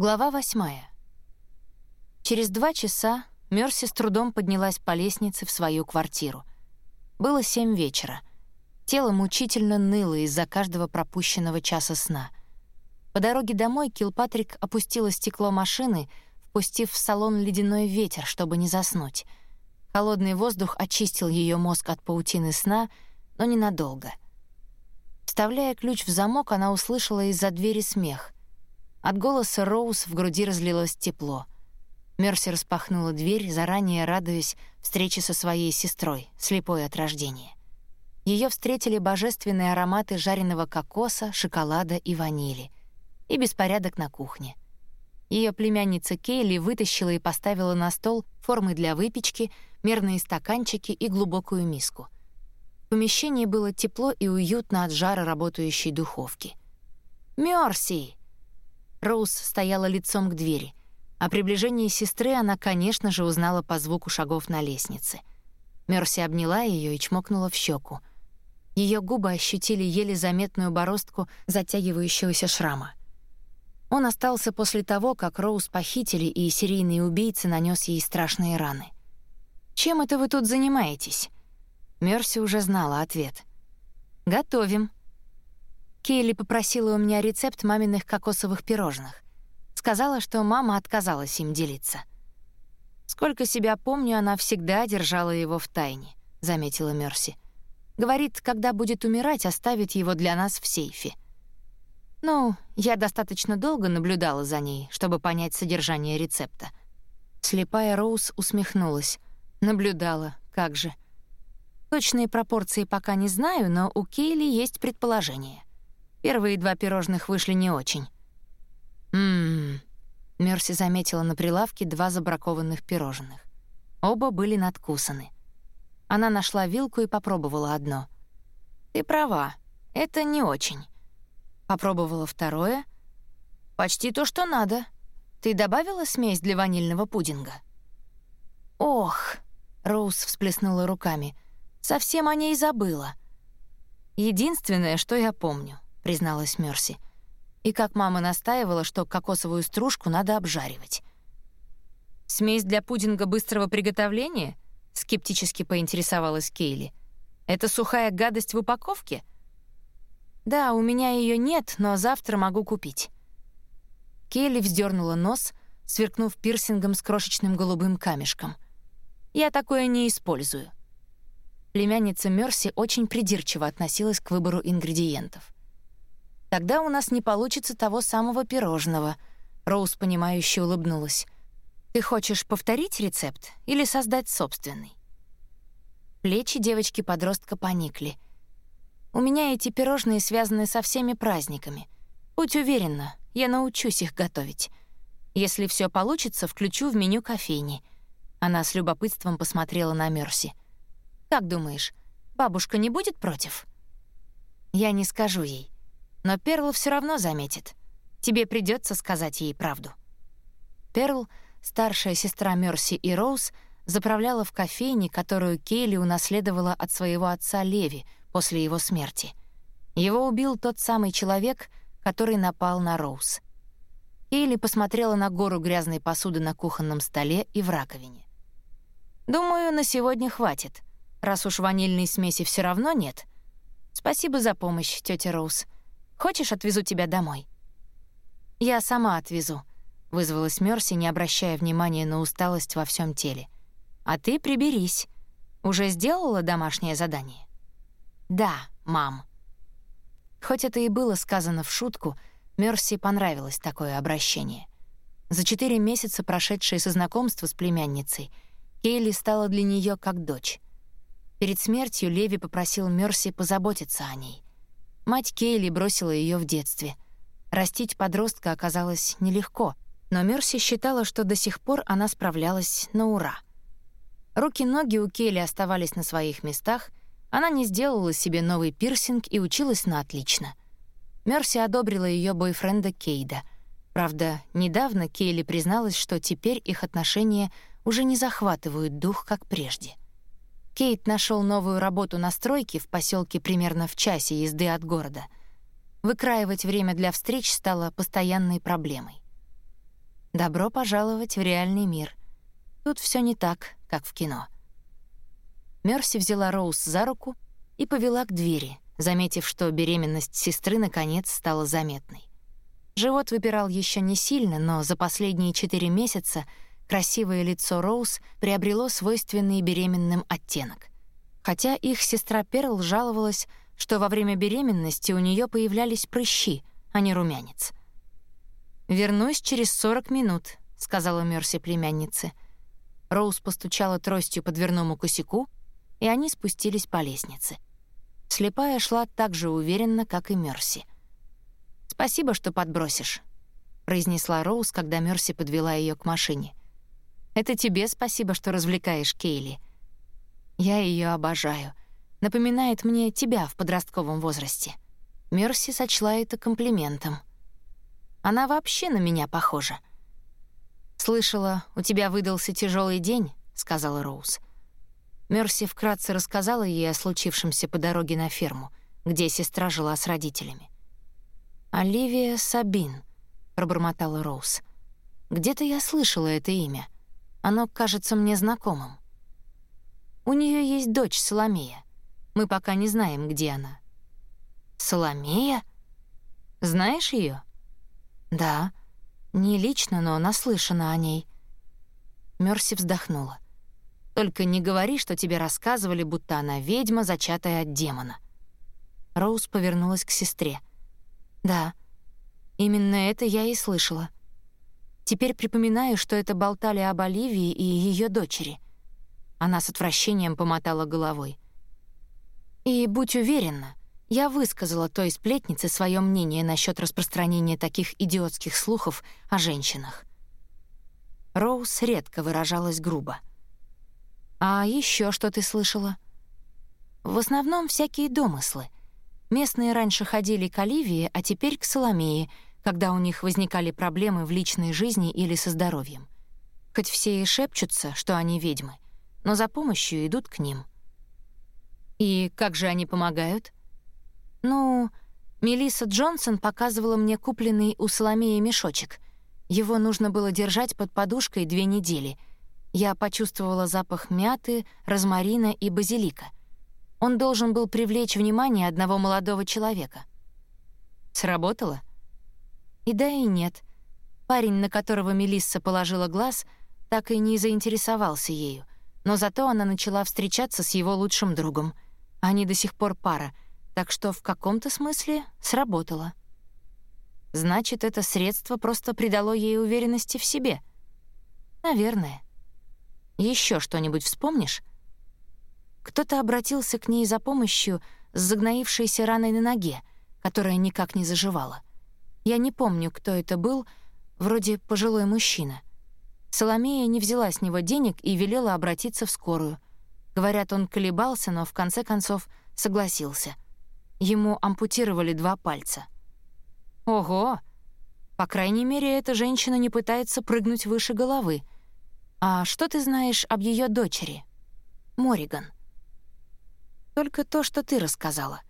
Глава восьмая. Через два часа Мерси с трудом поднялась по лестнице в свою квартиру. Было семь вечера. Тело мучительно ныло из-за каждого пропущенного часа сна. По дороге домой Килпатрик опустила стекло машины, впустив в салон ледяной ветер, чтобы не заснуть. Холодный воздух очистил ее мозг от паутины сна, но ненадолго. Вставляя ключ в замок, она услышала из-за двери смех. От голоса Роуз в груди разлилось тепло. Мерси распахнула дверь, заранее радуясь встрече со своей сестрой, слепой от рождения. Ее встретили божественные ароматы жареного кокоса, шоколада и ванили. И беспорядок на кухне. Ее племянница Кейли вытащила и поставила на стол формы для выпечки, мерные стаканчики и глубокую миску. В помещении было тепло и уютно от жара работающей духовки. «Мёрси!» Роуз стояла лицом к двери. О приближении сестры она, конечно же, узнала по звуку шагов на лестнице. Мерси обняла ее и чмокнула в щеку. Ее губы ощутили еле заметную бороздку затягивающегося шрама. Он остался после того, как Роуз похитили, и серийный убийца нанес ей страшные раны. «Чем это вы тут занимаетесь?» Мерси уже знала ответ. «Готовим», Кейли попросила у меня рецепт маминых кокосовых пирожных. Сказала, что мама отказалась им делиться. Сколько себя помню, она всегда держала его в тайне, заметила Мерси. Говорит, когда будет умирать, оставит его для нас в сейфе. Ну, я достаточно долго наблюдала за ней, чтобы понять содержание рецепта. Слепая Роуз усмехнулась. Наблюдала, как же. Точные пропорции пока не знаю, но у Кейли есть предположение. Первые два пирожных вышли не очень. Мм. Мерси заметила на прилавке два забракованных пирожных. Оба были надкусаны. Она нашла вилку и попробовала одно. Ты права, это не очень. Попробовала второе. Почти то, что надо. Ты добавила смесь для ванильного пудинга? Ох, Роуз всплеснула руками. Совсем о ней забыла. Единственное, что я помню призналась Мерси. И как мама настаивала, что кокосовую стружку надо обжаривать. Смесь для пудинга быстрого приготовления? скептически поинтересовалась Кейли. Это сухая гадость в упаковке? Да, у меня ее нет, но завтра могу купить. Кейли вздернула нос, сверкнув пирсингом с крошечным голубым камешком. Я такое не использую. Племянница Мерси очень придирчиво относилась к выбору ингредиентов. Тогда у нас не получится того самого пирожного. Роуз понимающе улыбнулась. Ты хочешь повторить рецепт или создать собственный? Плечи девочки-подростка поникли. У меня эти пирожные связаны со всеми праздниками. Будь уверена, я научусь их готовить. Если все получится, включу в меню кофейни. Она с любопытством посмотрела на Мерси. Как думаешь, бабушка не будет против? Я не скажу ей. Но Перл все равно заметит. Тебе придется сказать ей правду. Перл, старшая сестра Мерси и Роуз, заправляла в кофейне, которую Кейли унаследовала от своего отца Леви после его смерти. Его убил тот самый человек, который напал на Роуз. Кейли посмотрела на гору грязной посуды на кухонном столе и в раковине. «Думаю, на сегодня хватит, раз уж ванильной смеси все равно нет. Спасибо за помощь, тетя Роуз. Хочешь, отвезу тебя домой?» «Я сама отвезу», — вызвалась Мерси, не обращая внимания на усталость во всем теле. «А ты приберись. Уже сделала домашнее задание?» «Да, мам». Хоть это и было сказано в шутку, Мерси понравилось такое обращение. За четыре месяца, прошедшие со знакомства с племянницей, Кейли стала для нее как дочь. Перед смертью Леви попросил Мерси позаботиться о ней. Мать Кейли бросила ее в детстве. Растить подростка оказалось нелегко, но Мерси считала, что до сих пор она справлялась на ура. Руки-ноги у Кейли оставались на своих местах, она не сделала себе новый пирсинг и училась на отлично. Мерси одобрила ее бойфренда Кейда. Правда, недавно Кейли призналась, что теперь их отношения уже не захватывают дух, как прежде — Кейт нашел новую работу на стройке в поселке примерно в часе езды от города. Выкраивать время для встреч стало постоянной проблемой. Добро пожаловать в реальный мир. Тут все не так, как в кино. Мерси взяла Роуз за руку и повела к двери, заметив, что беременность сестры наконец стала заметной. Живот выпирал еще не сильно, но за последние четыре месяца красивое лицо Роуз приобрело свойственный беременным оттенок. Хотя их сестра Перл жаловалась, что во время беременности у нее появлялись прыщи, а не румянец. «Вернусь через 40 минут», — сказала Мерси племяннице. Роуз постучала тростью по дверному косяку, и они спустились по лестнице. Слепая шла так же уверенно, как и Мерси. «Спасибо, что подбросишь», — произнесла Роуз, когда Мерси подвела ее к машине. «Это тебе спасибо, что развлекаешь Кейли. Я ее обожаю. Напоминает мне тебя в подростковом возрасте». Мерси сочла это комплиментом. Она вообще на меня похожа. Слышала, у тебя выдался тяжелый день, сказала Роуз. Мерси вкратце рассказала ей о случившемся по дороге на ферму, где сестра жила с родителями. Оливия Сабин, пробормотала Роуз. Где-то я слышала это имя. Оно кажется мне знакомым. У нее есть дочь Соломея. Мы пока не знаем, где она. Соломея? Знаешь ее? «Да. Не лично, но наслышана о ней». Мерси вздохнула. «Только не говори, что тебе рассказывали, будто она ведьма, зачатая от демона». Роуз повернулась к сестре. «Да, именно это я и слышала. Теперь припоминаю, что это болтали об Оливии и ее дочери». Она с отвращением помотала головой. «И будь уверена, я высказала той сплетнице свое мнение насчет распространения таких идиотских слухов о женщинах. Роуз редко выражалась грубо. «А еще что ты слышала?» «В основном всякие домыслы. Местные раньше ходили к Оливии, а теперь к Соломее, когда у них возникали проблемы в личной жизни или со здоровьем. Хоть все и шепчутся, что они ведьмы, но за помощью идут к ним». «И как же они помогают?» Ну, Мелисса Джонсон показывала мне купленный у Соломеи мешочек. Его нужно было держать под подушкой две недели. Я почувствовала запах мяты, розмарина и базилика. Он должен был привлечь внимание одного молодого человека. Сработало? И да, и нет. Парень, на которого Мелисса положила глаз, так и не заинтересовался ею, но зато она начала встречаться с его лучшим другом. Они до сих пор пара — так что в каком-то смысле сработало. Значит, это средство просто придало ей уверенности в себе. Наверное. Еще что-нибудь вспомнишь? Кто-то обратился к ней за помощью с загноившейся раной на ноге, которая никак не заживала. Я не помню, кто это был, вроде пожилой мужчина. Соломея не взяла с него денег и велела обратиться в скорую. Говорят, он колебался, но в конце концов согласился — Ему ампутировали два пальца. Ого! По крайней мере, эта женщина не пытается прыгнуть выше головы. А что ты знаешь об ее дочери? Мориган. Только то, что ты рассказала.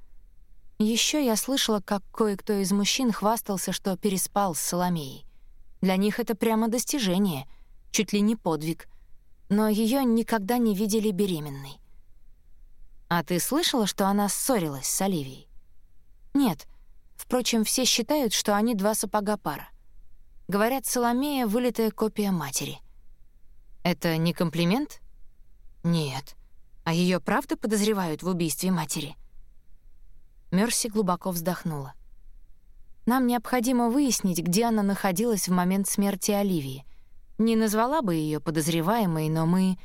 Еще я слышала, как кое-кто из мужчин хвастался, что переспал с Соломеей. Для них это прямо достижение, чуть ли не подвиг. Но ее никогда не видели беременной. А ты слышала, что она ссорилась с Оливией? Нет. Впрочем, все считают, что они два сапога пара. Говорят, Соломея — вылитая копия матери. Это не комплимент? Нет. А ее правда подозревают в убийстве матери? Мерси глубоко вздохнула. Нам необходимо выяснить, где она находилась в момент смерти Оливии. Не назвала бы ее подозреваемой, но мы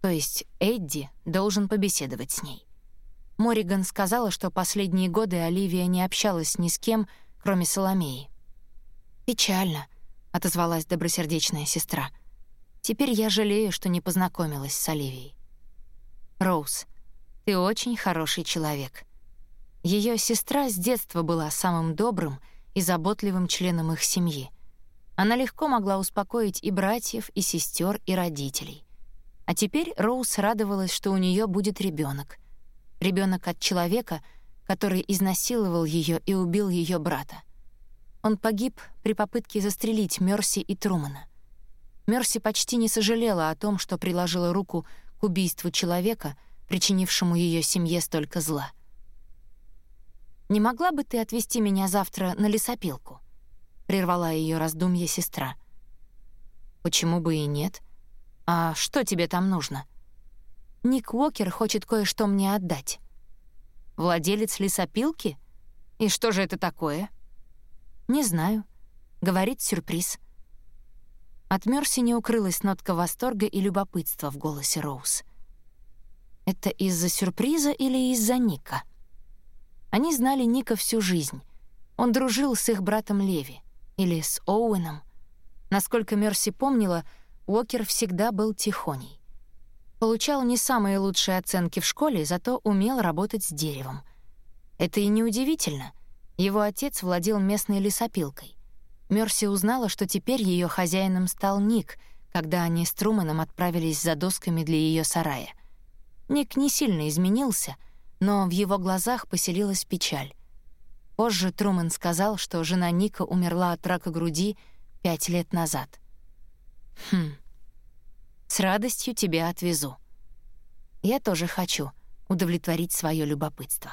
то есть Эдди должен побеседовать с ней. Мориган сказала, что последние годы Оливия не общалась ни с кем, кроме Соломеи. «Печально», — отозвалась добросердечная сестра. «Теперь я жалею, что не познакомилась с Оливией». «Роуз, ты очень хороший человек». Ее сестра с детства была самым добрым и заботливым членом их семьи. Она легко могла успокоить и братьев, и сестер, и родителей. А теперь Роуз радовалась, что у нее будет ребенок. Ребенок от человека, который изнасиловал ее и убил ее брата. Он погиб при попытке застрелить Мерси и Трумана. Мерси почти не сожалела о том, что приложила руку к убийству человека, причинившему ее семье столько зла. «Не могла бы ты отвезти меня завтра на лесопилку?» — прервала ее раздумье сестра. «Почему бы и нет? А что тебе там нужно?» «Ник Уокер хочет кое-что мне отдать». «Владелец лесопилки? И что же это такое?» «Не знаю. Говорит, сюрприз». От Мерси не укрылась нотка восторга и любопытства в голосе Роуз. «Это из-за сюрприза или из-за Ника?» Они знали Ника всю жизнь. Он дружил с их братом Леви. Или с Оуэном. Насколько Мерси помнила, Уокер всегда был тихоней. Получал не самые лучшие оценки в школе, зато умел работать с деревом. Это и неудивительно. Его отец владел местной лесопилкой. Мерси узнала, что теперь ее хозяином стал Ник, когда они с Труманом отправились за досками для ее сарая. Ник не сильно изменился — но в его глазах поселилась печаль. Позже Трумэн сказал, что жена Ника умерла от рака груди пять лет назад. «Хм, с радостью тебя отвезу. Я тоже хочу удовлетворить свое любопытство».